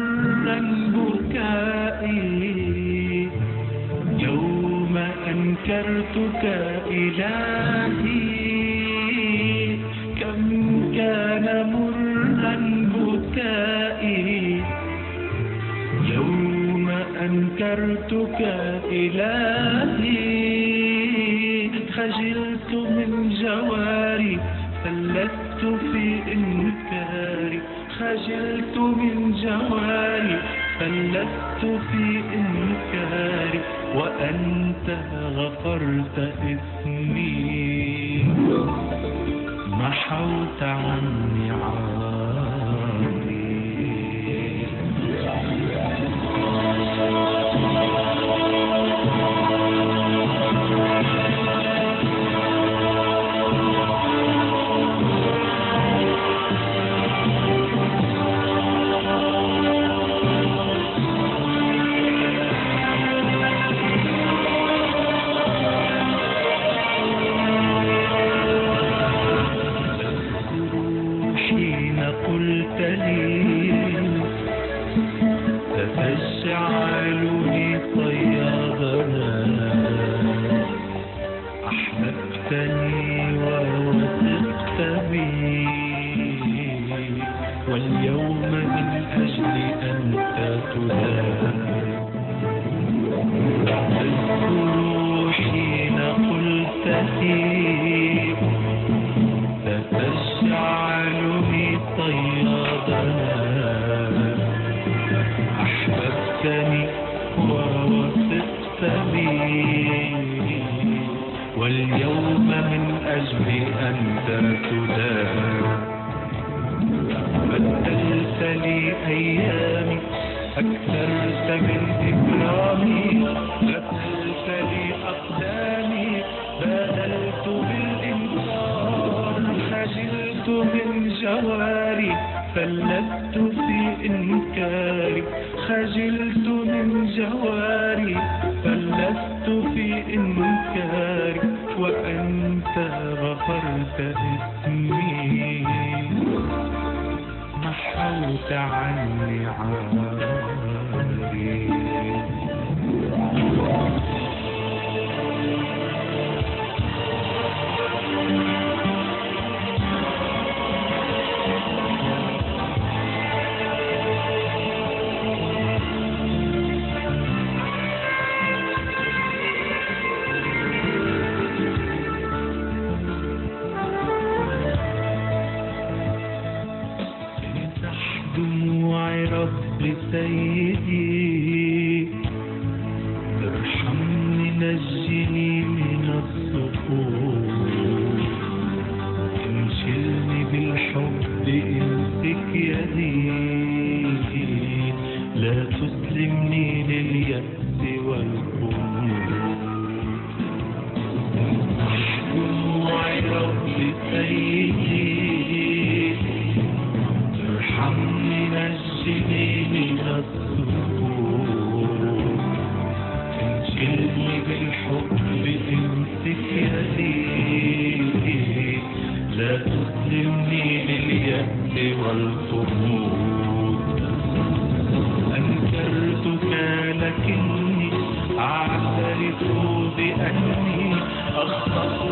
كان مرا بكائي يوم أنكرتك إلهي كم كان مرا بكائي يوم أنكرتك إلهي خجلت من جواري فلت في إنكاري خجلت من جواري فلت في إنكاري وأنت غفرت إثمي. واليوم من أجل أنت تدان تذكر حين قلت لي تتشعلني صيادنا أحببتني ووثقت بي. واليوم من أجل أنت تدان بدلت لي أيامي أكثرت من إكرامي غسلت لي أقدامي بادلت بالإنكار خجلت من جواري فلت في إنكاري خجلت من جواري فلست في إنكاري وأنت غفرت اسمي محوت عني دموع رب سيدي ارحمني نجني من السقوط. انشلني بالحب امسك يدي لا تسلمني لليأس والخمول دموع رب سيدي